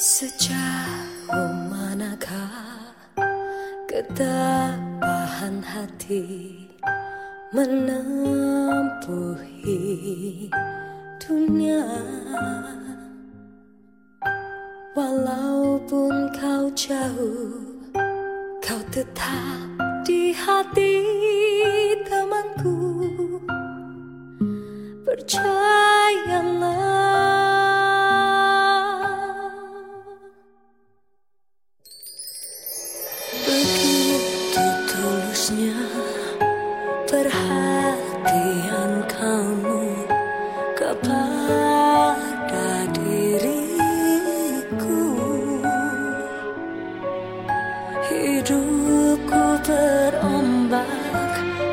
Sejauh manakah ketabahan hati menempuhi dunia? Walaupun kau jauh, kau tetap di hati perhatian kamu kepada diriku. Hidupku berombak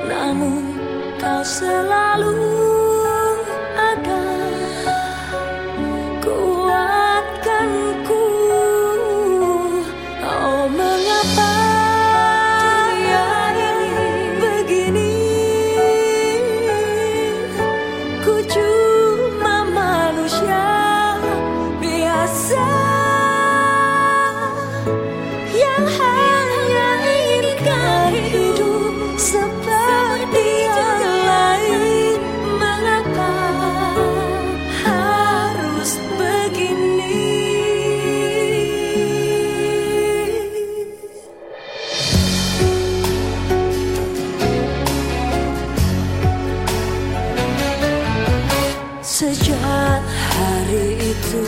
namun kau selalu Sejak hari itu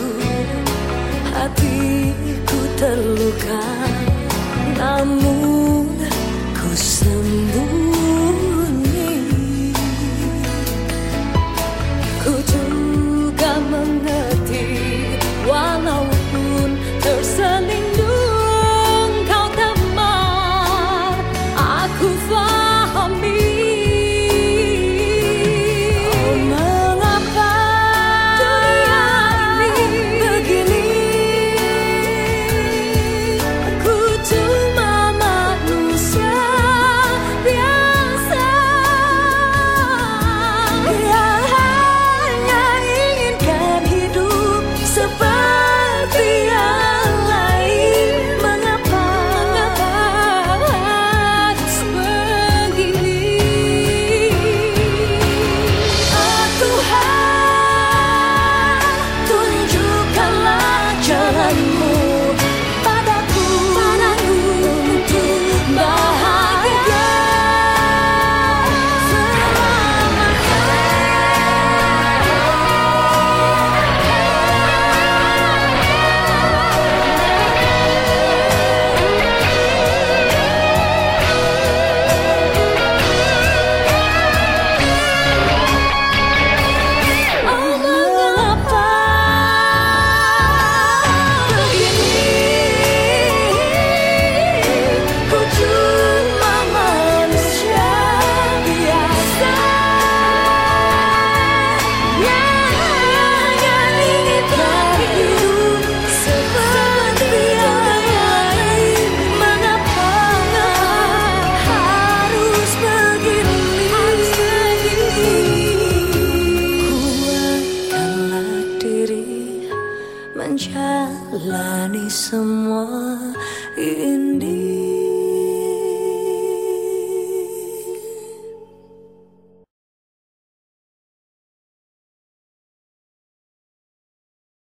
hatiku terluka menjalani semua ini.